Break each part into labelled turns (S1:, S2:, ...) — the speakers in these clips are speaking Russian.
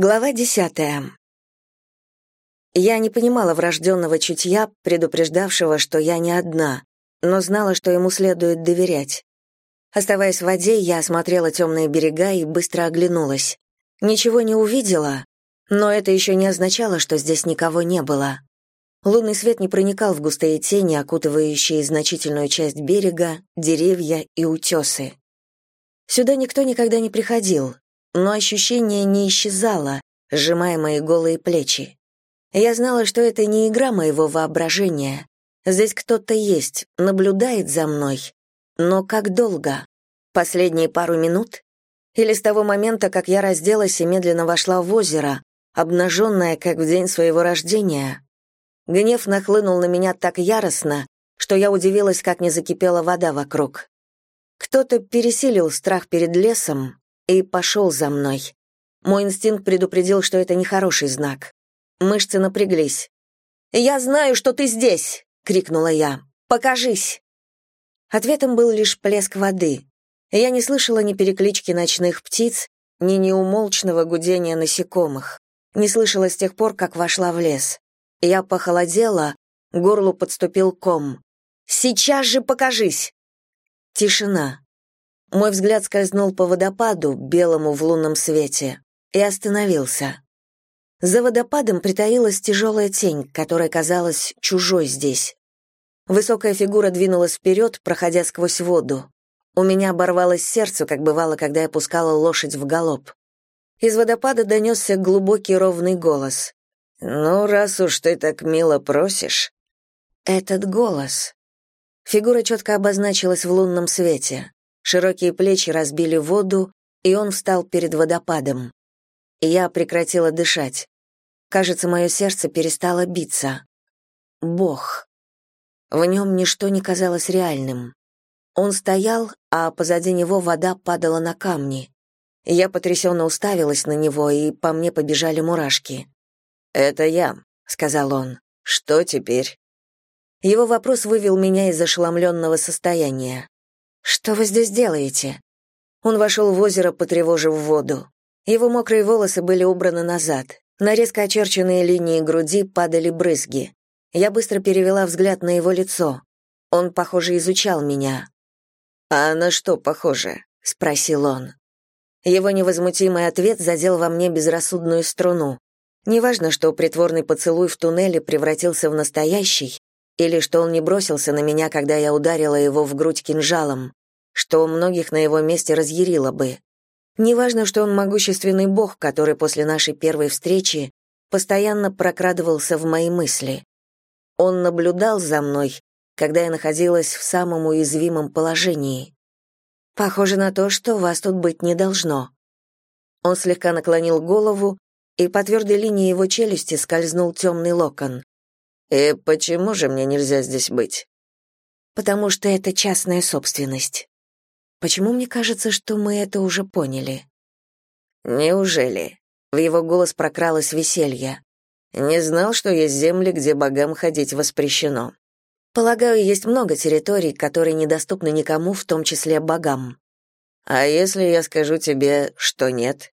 S1: Глава десятая. Я не понимала врожденного чутья, предупреждавшего, что я не одна, но знала, что ему следует доверять. Оставаясь в воде, я осмотрела темные берега и быстро оглянулась. Ничего не увидела, но это еще не означало, что здесь никого не было. Лунный свет не проникал в густые тени, окутывающие значительную часть берега, деревья и утесы. Сюда никто никогда не приходил, но ощущение не исчезало, сжимая мои голые плечи. Я знала, что это не игра моего воображения. Здесь кто-то есть, наблюдает за мной. Но как долго? Последние пару минут? Или с того момента, как я разделась и медленно вошла в озеро, обнаженная, как в день своего рождения? Гнев нахлынул на меня так яростно, что я удивилась, как не закипела вода вокруг. Кто-то пересилил страх перед лесом, и пошел за мной. Мой инстинкт предупредил, что это нехороший знак. Мышцы напряглись. «Я знаю, что ты здесь!» — крикнула я. «Покажись!» Ответом был лишь плеск воды. Я не слышала ни переклички ночных птиц, ни неумолчного гудения насекомых. Не слышала с тех пор, как вошла в лес. Я похолодела, горлу подступил ком. «Сейчас же покажись!» Тишина. Мой взгляд скользнул по водопаду, белому в лунном свете, и остановился. За водопадом притаилась тяжелая тень, которая казалась чужой здесь. Высокая фигура двинулась вперед, проходя сквозь воду. У меня оборвалось сердце, как бывало, когда я пускала лошадь в галоп. Из водопада донесся глубокий ровный голос. «Ну, раз уж ты так мило просишь...» Этот голос. Фигура четко обозначилась в лунном свете. Широкие плечи разбили воду, и он встал перед водопадом. Я прекратила дышать. Кажется, мое сердце перестало биться. Бог. В нем ничто не казалось реальным. Он стоял, а позади него вода падала на камни. Я потрясенно уставилась на него, и по мне побежали мурашки. «Это я», — сказал он. «Что теперь?» Его вопрос вывел меня из ошеломленного состояния. «Что вы здесь делаете?» Он вошел в озеро, потревожив воду. Его мокрые волосы были убраны назад. На резко очерченные линии груди падали брызги. Я быстро перевела взгляд на его лицо. Он, похоже, изучал меня. «А на что похоже?» — спросил он. Его невозмутимый ответ задел во мне безрассудную струну. Неважно, что притворный поцелуй в туннеле превратился в настоящий, или что он не бросился на меня, когда я ударила его в грудь кинжалом что многих на его месте разъярило бы. Неважно, что он могущественный бог, который после нашей первой встречи постоянно прокрадывался в мои мысли. Он наблюдал за мной, когда я находилась в самом уязвимом положении. Похоже на то, что вас тут быть не должно. Он слегка наклонил голову, и по твердой линии его челюсти скользнул темный локон. «И почему же мне нельзя здесь быть?» «Потому что это частная собственность». Почему мне кажется, что мы это уже поняли? Неужели? В его голос прокралось веселье. Не знал, что есть земли, где богам ходить воспрещено. Полагаю, есть много территорий, которые недоступны никому, в том числе богам. А если я скажу тебе, что нет?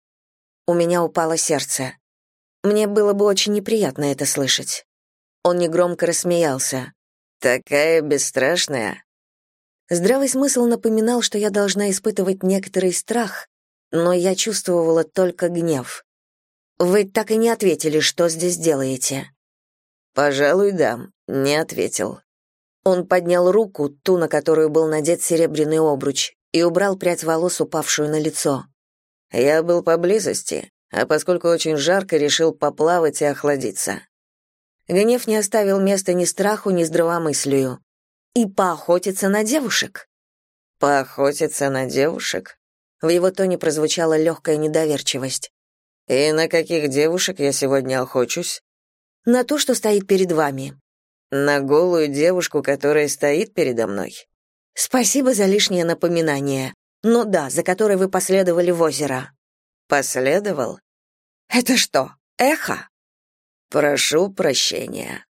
S1: У меня упало сердце. Мне было бы очень неприятно это слышать. Он негромко рассмеялся. Такая бесстрашная. Здравый смысл напоминал, что я должна испытывать некоторый страх, но я чувствовала только гнев. «Вы так и не ответили, что здесь делаете?» «Пожалуй, да, не ответил». Он поднял руку, ту, на которую был надет серебряный обруч, и убрал прядь волос, упавшую на лицо. «Я был поблизости, а поскольку очень жарко, решил поплавать и охладиться». Гнев не оставил места ни страху, ни здравомыслию и поохотиться на девушек. Поохотиться на девушек? В его тоне прозвучала легкая недоверчивость. И на каких девушек я сегодня охочусь? На ту, что стоит перед вами. На голую девушку, которая стоит передо мной. Спасибо за лишнее напоминание. Ну да, за которой вы последовали в озеро. Последовал? Это что, эхо? Прошу прощения.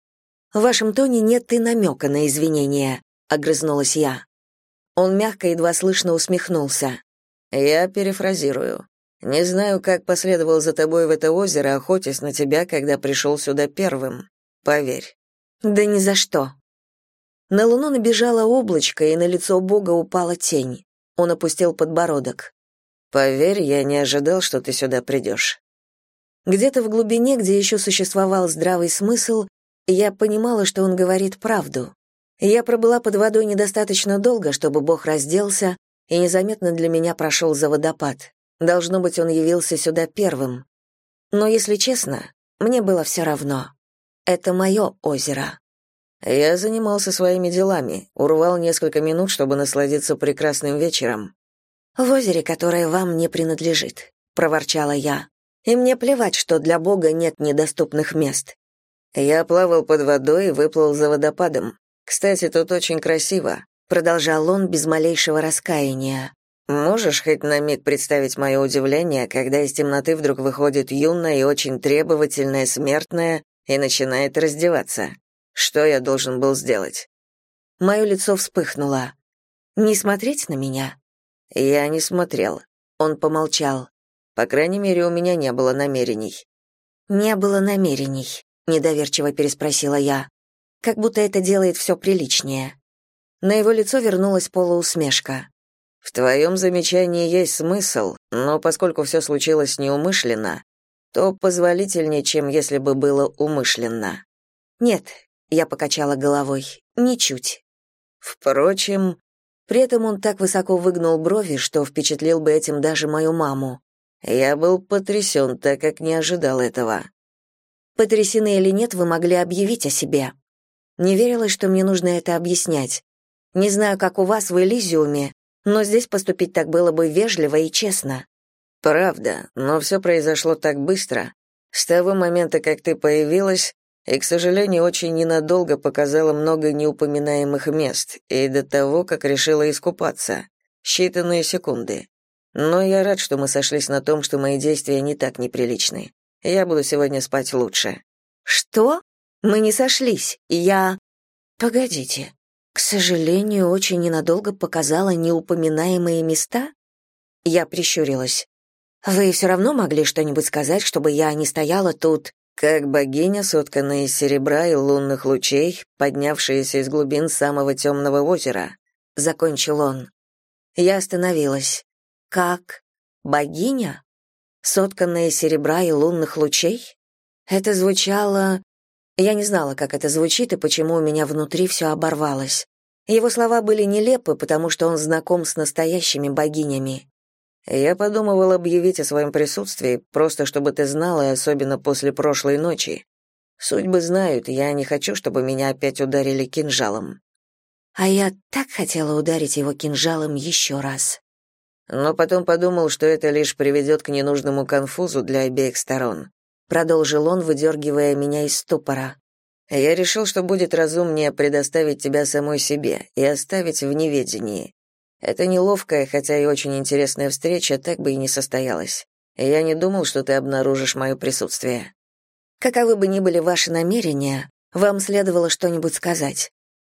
S1: В вашем тоне нет и намека на извинения», — огрызнулась я. Он мягко, едва слышно усмехнулся. «Я перефразирую.
S2: Не знаю, как последовал за тобой в это озеро, охотясь на тебя, когда пришел сюда первым. Поверь.
S1: Да ни за что. На луну набежало облачко, и на лицо Бога упала тень. Он опустил подбородок.
S2: Поверь, я не ожидал, что ты сюда придешь».
S1: Где-то в глубине, где еще существовал здравый смысл, я понимала, что он говорит правду. Я пробыла под водой недостаточно долго, чтобы Бог разделся, и незаметно для меня прошел за водопад. Должно быть, он явился сюда первым. Но, если честно, мне было все равно. Это мое озеро.
S2: Я занимался своими делами, урвал несколько минут, чтобы насладиться прекрасным вечером.
S1: «В озере, которое вам не принадлежит», — проворчала я. «И мне плевать, что для Бога нет недоступных мест».
S2: Я плавал под водой и выплыл за водопадом. Кстати, тут очень красиво, продолжал он без малейшего раскаяния. Можешь хоть на миг представить мое удивление, когда из темноты вдруг выходит юная и очень требовательная смертная и начинает раздеваться? Что я должен был сделать?
S1: Мое лицо вспыхнуло. Не смотреть на меня?
S2: Я не смотрел. Он помолчал. По крайней мере, у меня не было намерений.
S1: Не было намерений, недоверчиво переспросила я. Как будто это делает все приличнее. На его лицо вернулась полуусмешка.
S2: В твоем замечании есть смысл, но поскольку все случилось неумышленно, то позволительнее, чем если бы было умышленно.
S1: Нет, я покачала головой. Ничуть.
S2: Впрочем,
S1: при этом он так высоко выгнул брови, что впечатлил бы этим даже мою маму.
S2: Я был потрясен, так как не ожидал этого.
S1: Потрясены или нет, вы могли объявить о себе. Не верилось, что мне нужно это объяснять. Не знаю, как у вас в Элизиуме, но здесь поступить так было бы вежливо и честно.
S2: Правда, но все произошло так быстро. С того момента, как ты появилась, и, к сожалению, очень ненадолго показала много неупоминаемых мест, и до того, как решила искупаться. Считанные секунды. Но я рад, что мы сошлись на том, что мои действия не так неприличны. Я буду сегодня спать лучше.
S1: Что? Мы не сошлись. Я Погодите. К сожалению, очень ненадолго показала неупоминаемые места? Я прищурилась. Вы все равно могли что-нибудь сказать, чтобы я не стояла тут
S2: как богиня, сотканная из серебра и лунных лучей, поднявшаяся из глубин самого темного озера,
S1: закончил он. Я остановилась. Как богиня, сотканная из серебра и лунных лучей? Это звучало Я не знала, как это звучит и почему у меня внутри все оборвалось. Его слова были нелепы, потому что он знаком с настоящими богинями.
S2: Я подумывал объявить о своем присутствии, просто чтобы ты знала, особенно после прошлой ночи. Судьбы знают, я не хочу, чтобы меня опять ударили кинжалом.
S1: А я так хотела ударить его кинжалом еще раз.
S2: Но потом подумал, что это лишь приведет к ненужному конфузу для обеих сторон.
S1: Продолжил он, выдергивая меня из ступора.
S2: Я решил, что будет разумнее предоставить тебя самой себе и оставить в неведении. Эта неловкая, хотя и очень интересная встреча так бы и не состоялась. Я не думал, что ты обнаружишь мое присутствие.
S1: Каковы бы ни были ваши намерения, вам следовало что-нибудь сказать.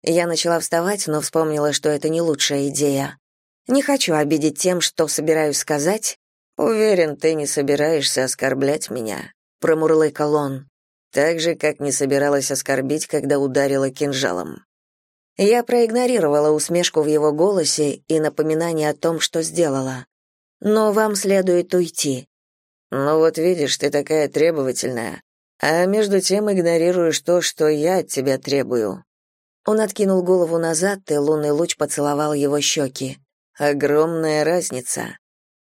S1: Я начала вставать, но вспомнила, что это не лучшая идея. Не хочу обидеть тем, что собираюсь сказать.
S2: Уверен, ты не собираешься оскорблять меня, промурлыкал он. Так же, как не собиралась оскорбить, когда ударила кинжалом.
S1: Я проигнорировала усмешку в его голосе и напоминание о том, что сделала. Но вам следует уйти.
S2: Ну вот видишь, ты такая требовательная, а между тем игнорируешь то, что я от тебя требую.
S1: Он откинул голову назад, и лунный луч поцеловал его щеки.
S2: Огромная разница.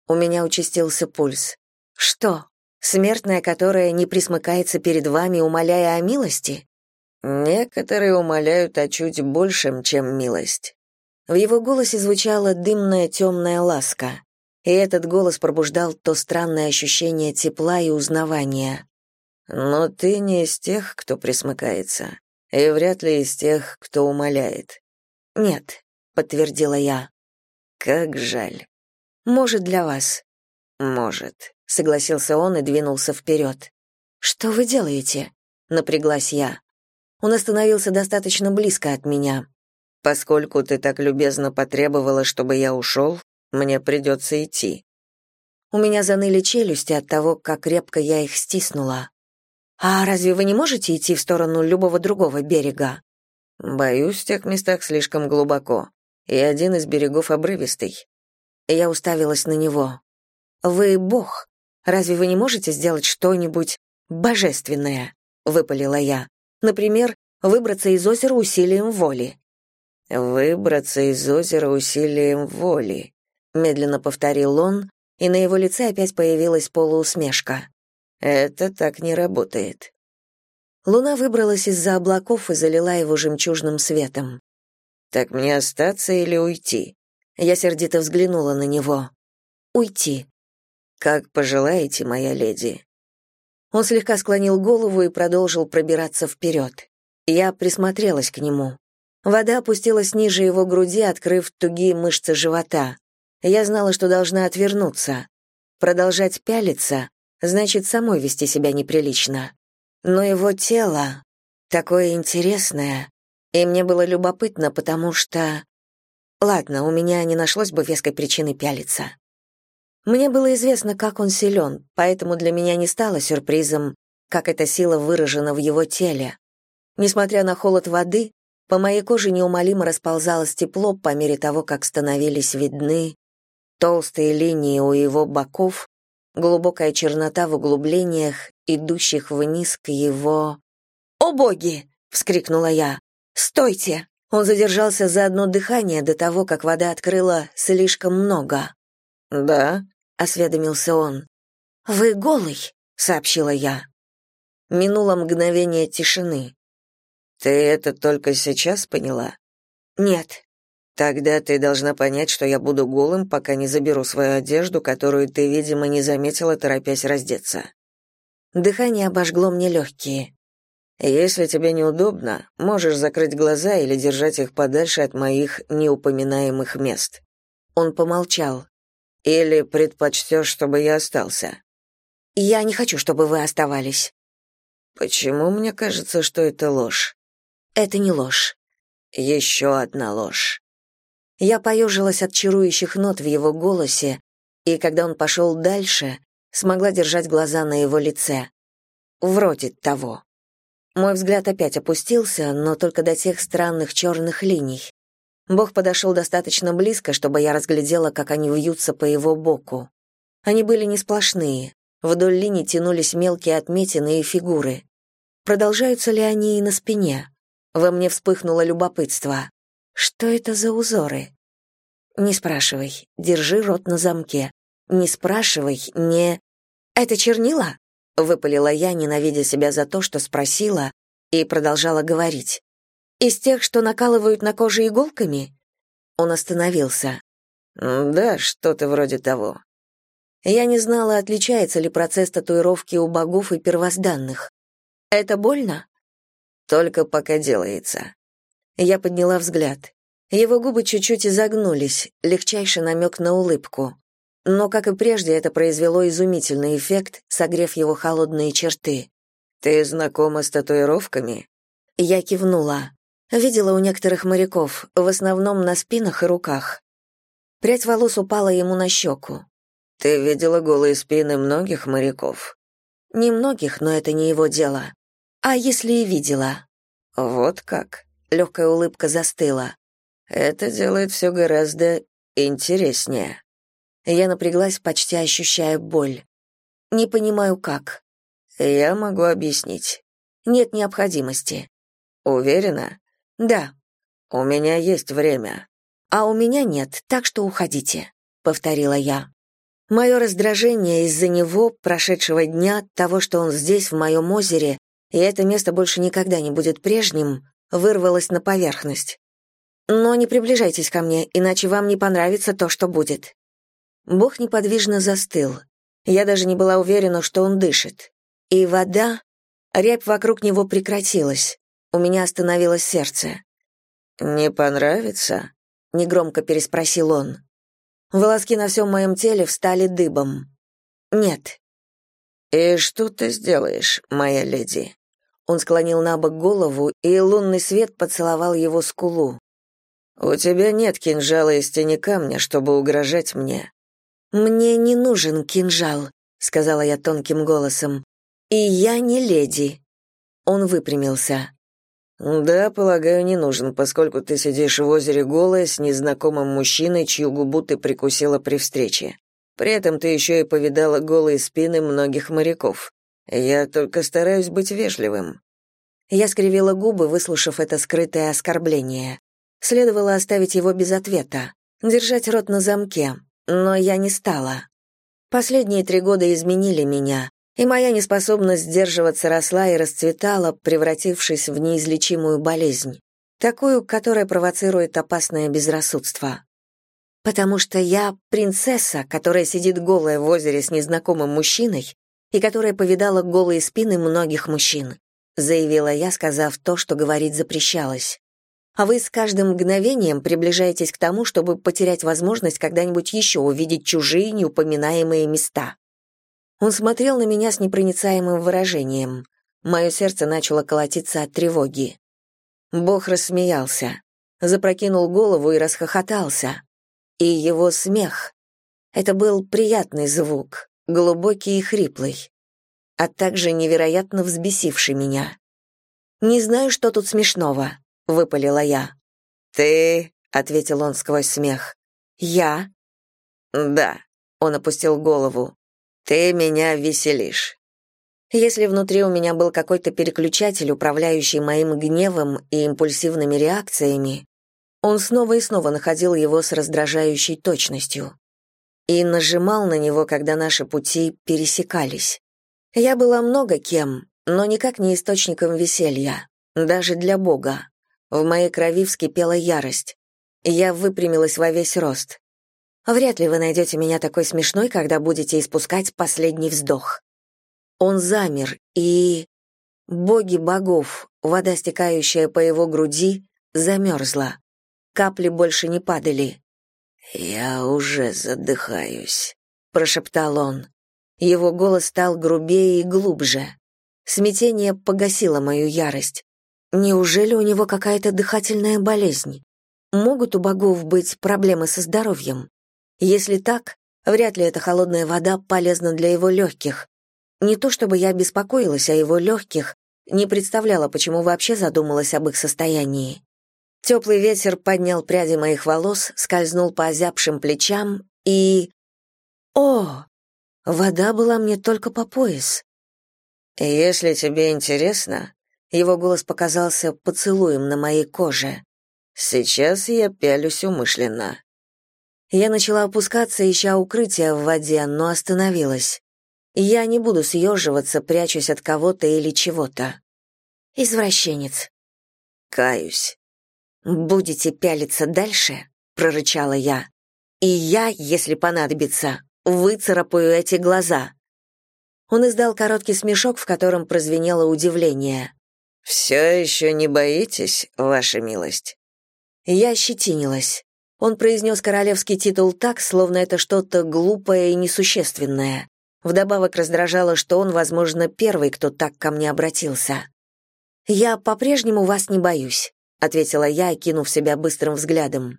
S1: У меня участился пульс. Что? Смертная, которая не присмыкается перед вами, умоляя о милости?
S2: Некоторые умоляют о чуть большем, чем милость.
S1: В его голосе звучала дымная темная ласка, и этот голос пробуждал то странное ощущение тепла и узнавания.
S2: Но ты не из тех, кто присмыкается, и вряд ли из тех, кто умоляет.
S1: Нет, подтвердила я.
S2: Как жаль.
S1: Может, для вас.
S2: Может,
S1: согласился он и двинулся вперед. Что вы делаете? напряглась я. Он остановился достаточно близко от меня.
S2: Поскольку ты так любезно потребовала, чтобы я ушел, мне придется идти.
S1: У меня заныли челюсти от того, как крепко я их стиснула. «А разве вы не можете идти в сторону любого другого берега?»
S2: «Боюсь, в тех местах слишком глубоко, и один из берегов обрывистый».
S1: Я уставилась на него. «Вы бог. Разве вы не можете сделать что-нибудь божественное?» — выпалила я. «Например, выбраться из озера усилием воли».
S2: «Выбраться из озера усилием воли», — медленно повторил он, и на его лице опять появилась полуусмешка. «Это так не работает».
S1: Луна выбралась из-за облаков и залила его жемчужным светом.
S2: «Так мне остаться или уйти?»
S1: Я сердито взглянула на него. «Уйти».
S2: «Как пожелаете, моя леди».
S1: Он слегка склонил голову и продолжил пробираться вперед. Я присмотрелась к нему. Вода опустилась ниже его груди, открыв тугие мышцы живота. Я знала, что должна отвернуться. Продолжать пялиться значит самой вести себя неприлично. Но его тело такое интересное, и мне было любопытно, потому что... Ладно, у меня не нашлось бы веской причины пялиться. Мне было известно, как он силен, поэтому для меня не стало сюрпризом, как эта сила выражена в его теле. Несмотря на холод воды, по моей коже неумолимо расползалось тепло по мере того, как становились видны толстые линии у его боков, глубокая чернота в углублениях, идущих вниз к его... «О боги!» — вскрикнула я. «Стойте!» Он задержался за одно дыхание до того, как вода открыла слишком много.
S2: «Да», —
S1: осведомился он. «Вы голый», — сообщила я. Минуло мгновение тишины.
S2: «Ты это только сейчас поняла?»
S1: «Нет».
S2: «Тогда ты должна понять, что я буду голым, пока не заберу свою одежду, которую ты, видимо, не заметила, торопясь раздеться».
S1: Дыхание обожгло мне легкие.
S2: «Если тебе неудобно, можешь закрыть глаза или держать их подальше от моих неупоминаемых мест».
S1: Он помолчал.
S2: «Или предпочтешь, чтобы я остался?»
S1: «Я не хочу, чтобы вы оставались».
S2: «Почему мне кажется, что это ложь?»
S1: Это не ложь.
S2: Еще одна ложь.
S1: Я поежилась от чарующих нот в его голосе, и когда он пошел дальше, смогла держать глаза на его лице. Вроде того. Мой взгляд опять опустился, но только до тех странных черных линий. Бог подошел достаточно близко, чтобы я разглядела, как они вьются по его боку. Они были не сплошные. Вдоль линий тянулись мелкие отметины и фигуры. Продолжаются ли они и на спине? Во мне вспыхнуло любопытство. Что это за узоры? Не спрашивай, держи рот на замке. Не спрашивай, не... Это чернила? Выпалила я, ненавидя себя за то, что спросила, и продолжала говорить. Из тех, что накалывают на коже иголками? Он остановился.
S2: Да, что-то вроде того.
S1: Я не знала, отличается ли процесс татуировки у богов и первозданных. Это больно?
S2: Только пока делается.
S1: Я подняла взгляд. Его губы чуть-чуть изогнулись, легчайший намек на улыбку. Но, как и прежде, это произвело изумительный эффект, согрев его холодные черты.
S2: «Ты знакома с татуировками?»
S1: Я кивнула. Видела у некоторых моряков, в основном на спинах и руках. Прядь волос упала ему на щеку.
S2: «Ты видела голые спины многих моряков?»
S1: «Немногих, но это не его дело. А если и видела?
S2: Вот как.
S1: Легкая улыбка застыла.
S2: Это делает все гораздо интереснее.
S1: Я напряглась, почти ощущая боль. Не понимаю, как.
S2: Я могу объяснить.
S1: Нет необходимости.
S2: Уверена?
S1: Да.
S2: У меня есть время.
S1: А у меня нет, так что уходите, повторила я. Мое раздражение из-за него, прошедшего дня, того, что он здесь, в моем озере, и это место больше никогда не будет прежним, вырвалось на поверхность. Но не приближайтесь ко мне, иначе вам не понравится то, что будет. Бог неподвижно застыл. Я даже не была уверена, что он дышит. И вода, рябь вокруг него прекратилась. У меня остановилось сердце.
S2: «Не понравится?»
S1: — негромко переспросил он. Волоски на всем моем теле встали дыбом. «Нет».
S2: «И что ты сделаешь, моя леди?»
S1: Он склонил на бок голову, и лунный свет поцеловал его скулу.
S2: «У тебя нет кинжала из тени камня, чтобы угрожать мне».
S1: «Мне не нужен кинжал», — сказала я тонким голосом. «И я не леди». Он выпрямился.
S2: «Да, полагаю, не нужен, поскольку ты сидишь в озере голая с незнакомым мужчиной, чью губу ты прикусила при встрече. При этом ты еще и повидала голые спины многих моряков. Я только стараюсь быть вежливым».
S1: Я скривила губы, выслушав это скрытое оскорбление. Следовало оставить его без ответа, держать рот на замке, но я не стала. Последние три года изменили меня, и моя неспособность сдерживаться росла и расцветала, превратившись в неизлечимую болезнь, такую, которая провоцирует опасное безрассудство. Потому что я принцесса, которая сидит голая в озере с незнакомым мужчиной и которая повидала голые спины многих мужчин, заявила я, сказав то, что говорить запрещалось а вы с каждым мгновением приближаетесь к тому, чтобы потерять возможность когда-нибудь еще увидеть чужие неупоминаемые места. Он смотрел на меня с непроницаемым выражением. Мое сердце начало колотиться от тревоги. Бог рассмеялся, запрокинул голову и расхохотался. И его смех. Это был приятный звук, глубокий и хриплый, а также невероятно взбесивший меня. Не знаю, что тут смешного выпалила я.
S2: Ты, ответил он сквозь смех.
S1: Я?
S2: Да, он опустил голову. Ты меня веселишь.
S1: Если внутри у меня был какой-то переключатель, управляющий моим гневом и импульсивными реакциями, он снова и снова находил его с раздражающей точностью и нажимал на него, когда наши пути пересекались. Я была много кем, но никак не источником веселья, даже для Бога. В моей крови вскипела ярость. Я выпрямилась во весь рост. Вряд ли вы найдете меня такой смешной, когда будете испускать последний вздох. Он замер, и... Боги богов, вода, стекающая по его груди, замерзла. Капли больше не падали.
S2: «Я уже задыхаюсь», —
S1: прошептал он. Его голос стал грубее и глубже. Смятение погасило мою ярость. Неужели у него какая-то дыхательная болезнь? Могут у богов быть проблемы со здоровьем? Если так, вряд ли эта холодная вода полезна для его легких. Не то чтобы я беспокоилась о его легких, не представляла, почему вообще задумалась об их состоянии. Теплый ветер поднял пряди моих волос, скользнул по озябшим плечам и... О! Вода была мне только по пояс.
S2: «Если тебе интересно,
S1: его голос показался поцелуем на моей коже.
S2: Сейчас я пялюсь умышленно.
S1: Я начала опускаться, ища укрытия в воде, но остановилась. Я не буду съеживаться, прячусь от кого-то или чего-то. Извращенец.
S2: Каюсь.
S1: Будете пялиться дальше, прорычала я. И я, если понадобится, выцарапаю эти глаза. Он издал короткий смешок, в котором прозвенело удивление.
S2: «Все еще не боитесь, ваша милость?»
S1: Я щетинилась. Он произнес королевский титул так, словно это что-то глупое и несущественное. Вдобавок раздражало, что он, возможно, первый, кто так ко мне обратился. «Я по-прежнему вас не боюсь», — ответила я, окинув себя быстрым взглядом.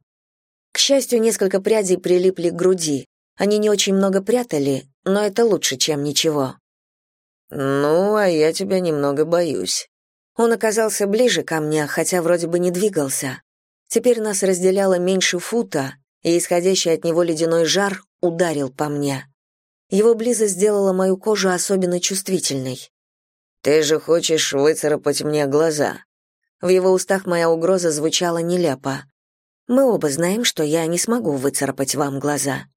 S1: К счастью, несколько прядей прилипли к груди. Они не очень много прятали, но это лучше, чем ничего.
S2: «Ну, а я тебя немного боюсь»,
S1: он оказался ближе ко мне, хотя вроде бы не двигался. Теперь нас разделяло меньше фута, и исходящий от него ледяной жар ударил по мне. Его близость сделала мою кожу особенно чувствительной.
S2: «Ты же хочешь выцарапать мне глаза?»
S1: В его устах моя угроза звучала нелепо. «Мы оба знаем, что я не смогу выцарапать вам глаза».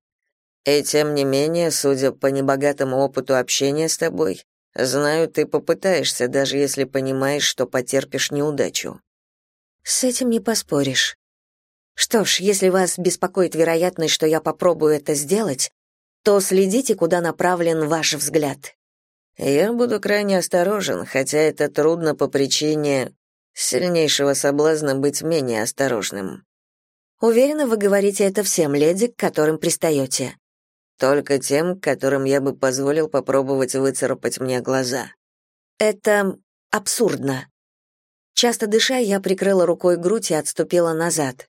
S2: «И тем не менее, судя по небогатому опыту общения с тобой, Знаю, ты попытаешься, даже если понимаешь, что потерпишь неудачу.
S1: С этим не поспоришь. Что ж, если вас беспокоит вероятность, что я попробую это сделать, то следите, куда направлен ваш взгляд.
S2: Я буду крайне осторожен, хотя это трудно по причине сильнейшего соблазна быть менее осторожным.
S1: Уверена, вы говорите это всем леди, к которым пристаете.
S2: Только тем, которым я бы позволил попробовать выцарапать мне глаза.
S1: Это абсурдно. Часто дыша, я прикрыла рукой грудь и отступила назад.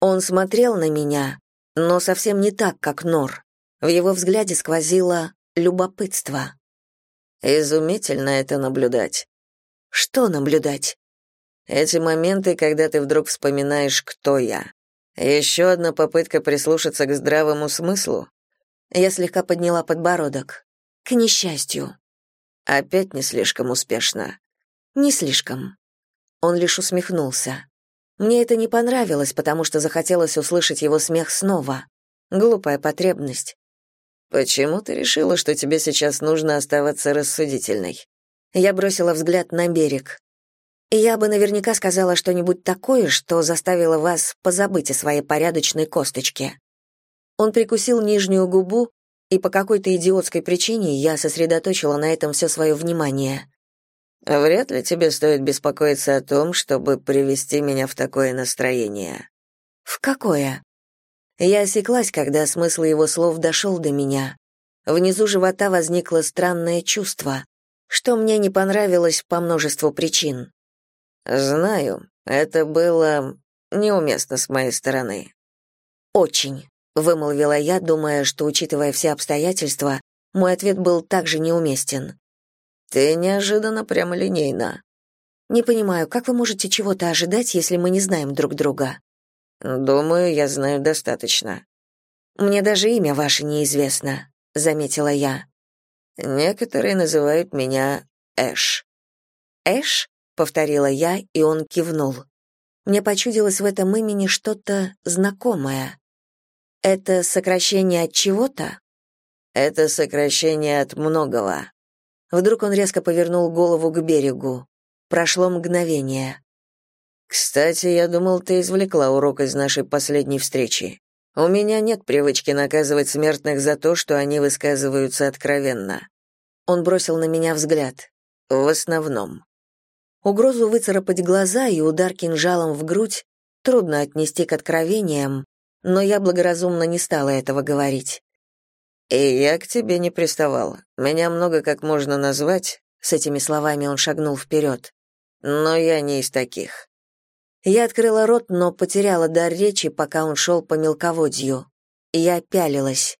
S1: Он смотрел на меня, но совсем не так, как Нор. В его взгляде сквозило любопытство.
S2: Изумительно это наблюдать.
S1: Что наблюдать?
S2: Эти моменты, когда ты вдруг вспоминаешь, кто я. Еще одна попытка прислушаться к здравому смыслу.
S1: Я слегка подняла подбородок. К несчастью.
S2: Опять не слишком успешно.
S1: Не слишком. Он лишь усмехнулся. Мне это не понравилось, потому что захотелось услышать его смех снова. Глупая потребность.
S2: Почему ты решила, что тебе сейчас нужно оставаться рассудительной?
S1: Я бросила взгляд на берег. Я бы наверняка сказала что-нибудь такое, что заставило вас позабыть о своей порядочной косточке. Он прикусил нижнюю губу, и по какой-то идиотской причине я сосредоточила на этом все свое внимание.
S2: Вряд ли тебе стоит беспокоиться о том, чтобы привести меня в такое настроение.
S1: В какое? Я осеклась, когда смысл его слов дошел до меня. Внизу живота возникло странное чувство, что мне не понравилось по множеству причин.
S2: Знаю, это было неуместно с моей стороны.
S1: Очень вымолвила я, думая, что, учитывая все обстоятельства, мой ответ был также неуместен.
S2: Ты неожиданно прямолинейна.
S1: Не понимаю, как вы можете чего-то ожидать, если мы не знаем друг друга?
S2: Думаю, я знаю достаточно.
S1: Мне даже имя ваше неизвестно, заметила я.
S2: Некоторые называют меня Эш.
S1: Эш? повторила я, и он кивнул. Мне почудилось в этом имени что-то знакомое. Это сокращение от чего-то?
S2: Это сокращение от многого.
S1: Вдруг он резко повернул голову к берегу. Прошло мгновение.
S2: Кстати, я думал, ты извлекла урок из нашей последней встречи. У меня нет привычки наказывать смертных за то, что они высказываются откровенно.
S1: Он бросил на меня взгляд.
S2: В основном.
S1: Угрозу выцарапать глаза и удар кинжалом в грудь трудно отнести к откровениям, но я благоразумно не стала этого говорить.
S2: «И я к тебе не приставал. Меня много как можно назвать», — с этими словами он шагнул вперед. «Но я не из таких».
S1: Я открыла рот, но потеряла дар речи, пока он шел по мелководью. Я пялилась.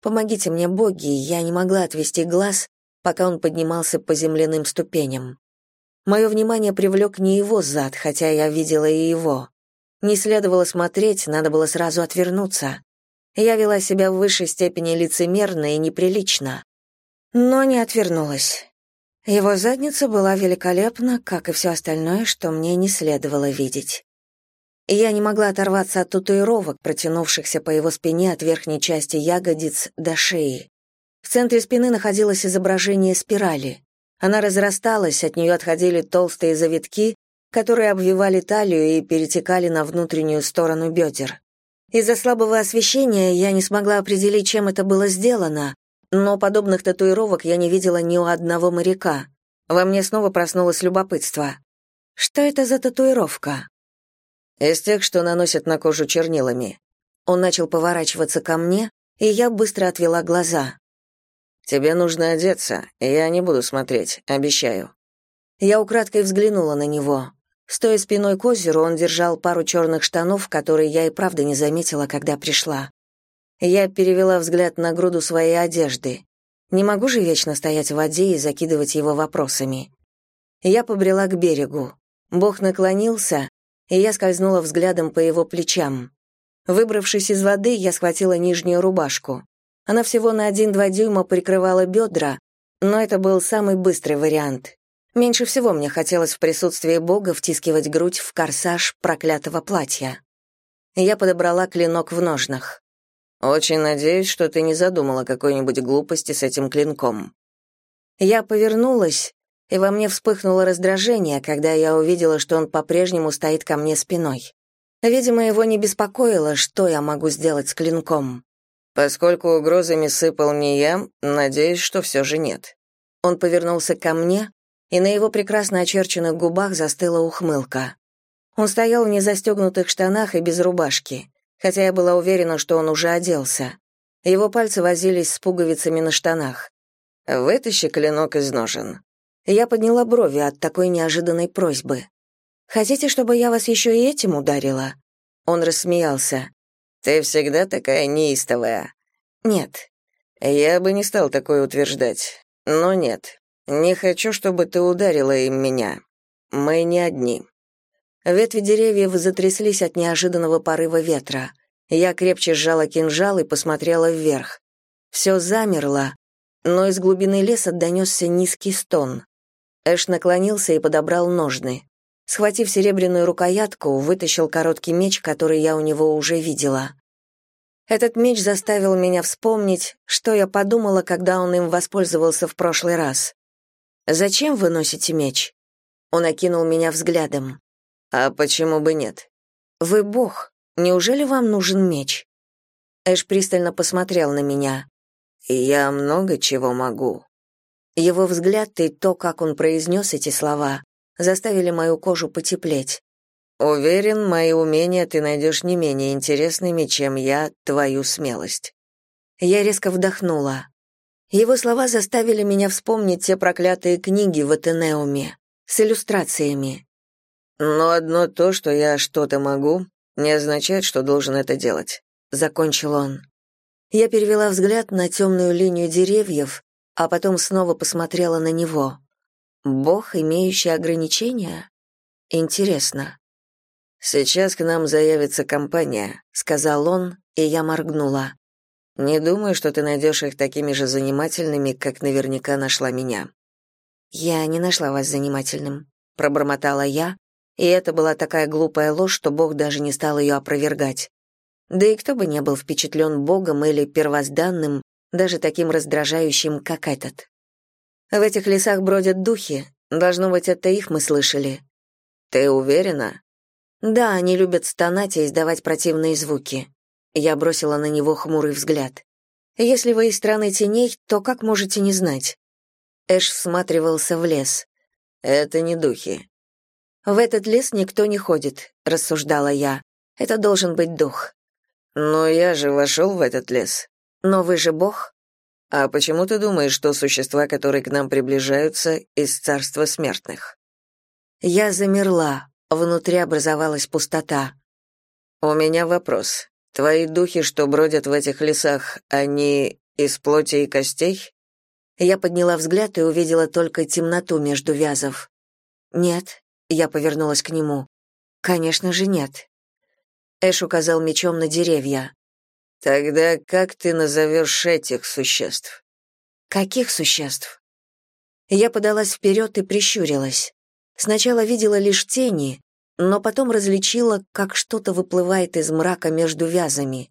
S1: «Помогите мне, боги», я не могла отвести глаз, пока он поднимался по земляным ступеням. Мое внимание привлек не его зад, хотя я видела и его. Не следовало смотреть, надо было сразу отвернуться. Я вела себя в высшей степени лицемерно и неприлично. Но не отвернулась. Его задница была великолепна, как и все остальное, что мне не следовало видеть. Я не могла оторваться от татуировок, протянувшихся по его спине от верхней части ягодиц до шеи. В центре спины находилось изображение спирали. Она разрасталась, от нее отходили толстые завитки, которые обвивали талию и перетекали на внутреннюю сторону бедер. Из-за слабого освещения я не смогла определить, чем это было сделано, но подобных татуировок я не видела ни у одного моряка. Во мне снова проснулось любопытство. Что это за татуировка?
S2: Из тех, что наносят на кожу чернилами.
S1: Он начал поворачиваться ко мне, и я быстро отвела глаза.
S2: Тебе нужно одеться, я не буду смотреть, обещаю.
S1: Я украдкой взглянула на него. Стоя спиной к озеру, он держал пару черных штанов, которые я и правда не заметила, когда пришла. Я перевела взгляд на груду своей одежды. Не могу же вечно стоять в воде и закидывать его вопросами. Я побрела к берегу. Бог наклонился, и я скользнула взглядом по его плечам. Выбравшись из воды, я схватила нижнюю рубашку. Она всего на один-два дюйма прикрывала бедра, но это был самый быстрый вариант. Меньше всего мне хотелось в присутствии Бога втискивать грудь в корсаж проклятого платья. Я подобрала клинок в ножнах.
S2: «Очень надеюсь, что ты не задумала какой-нибудь глупости с этим клинком».
S1: Я повернулась, и во мне вспыхнуло раздражение, когда я увидела, что он по-прежнему стоит ко мне спиной. Видимо, его не беспокоило, что я могу сделать с клинком.
S2: Поскольку угрозами сыпал не я, надеюсь, что все же нет.
S1: Он повернулся ко мне, и на его прекрасно очерченных губах застыла ухмылка. Он стоял в незастегнутых штанах и без рубашки, хотя я была уверена, что он уже оделся. Его пальцы возились с пуговицами на штанах.
S2: «Вытащи клинок из ножен».
S1: Я подняла брови от такой неожиданной просьбы. «Хотите, чтобы я вас еще и этим ударила?» Он рассмеялся.
S2: «Ты всегда такая неистовая».
S1: «Нет,
S2: Я бы не стал такое утверждать. Но нет. Не хочу, чтобы ты ударила им меня. Мы не одни.
S1: Ветви деревьев затряслись от неожиданного порыва ветра. Я крепче сжала кинжал и посмотрела вверх. Все замерло, но из глубины леса донесся низкий стон. Эш наклонился и подобрал ножны. Схватив серебряную рукоятку, вытащил короткий меч, который я у него уже видела. Этот меч заставил меня вспомнить, что я подумала, когда он им воспользовался в прошлый раз. «Зачем вы носите меч?» Он окинул меня взглядом.
S2: «А почему бы нет?»
S1: «Вы бог. Неужели вам нужен меч?» Эш пристально посмотрел на меня.
S2: «Я много чего могу».
S1: Его взгляд и то, как он произнес эти слова, заставили мою кожу потеплеть.
S2: Уверен, мои умения ты найдешь не менее интересными, чем я, твою смелость.
S1: Я резко вдохнула. Его слова заставили меня вспомнить те проклятые книги в Атенеуме с иллюстрациями.
S2: Но одно то, что я что-то могу, не означает, что должен это делать, закончил он.
S1: Я перевела взгляд на темную линию деревьев, а потом снова посмотрела на него. Бог, имеющий ограничения? Интересно.
S2: Сейчас к нам заявится компания, сказал он, и я моргнула. Не думаю, что ты найдешь их такими же занимательными, как наверняка нашла меня.
S1: Я не нашла вас занимательным, пробормотала я, и это была такая глупая ложь, что Бог даже не стал ее опровергать. Да и кто бы не был впечатлен Богом или первозданным, даже таким раздражающим, как этот. В этих лесах бродят духи. Должно быть, это их мы слышали.
S2: Ты уверена?
S1: Да, они любят стонать и издавать противные звуки. Я бросила на него хмурый взгляд. Если вы из страны теней, то как можете не знать? Эш всматривался в лес.
S2: Это не духи.
S1: В этот лес никто не ходит, рассуждала я. Это должен быть дух.
S2: Но я же вошел в этот лес.
S1: Но вы же бог.
S2: А почему ты думаешь, что существа, которые к нам приближаются, из царства смертных?
S1: Я замерла. Внутри образовалась пустота.
S2: У меня вопрос. Твои духи, что бродят в этих лесах, они из плоти и костей?
S1: Я подняла взгляд и увидела только темноту между вязов. Нет, я повернулась к нему. Конечно же, нет. Эш указал мечом на деревья.
S2: Тогда как ты назовешь этих существ?
S1: Каких существ? Я подалась вперед и прищурилась. Сначала видела лишь тени, но потом различила, как что-то выплывает из мрака между вязами.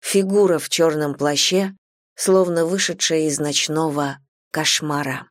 S1: Фигура в черном плаще, словно вышедшая из ночного кошмара.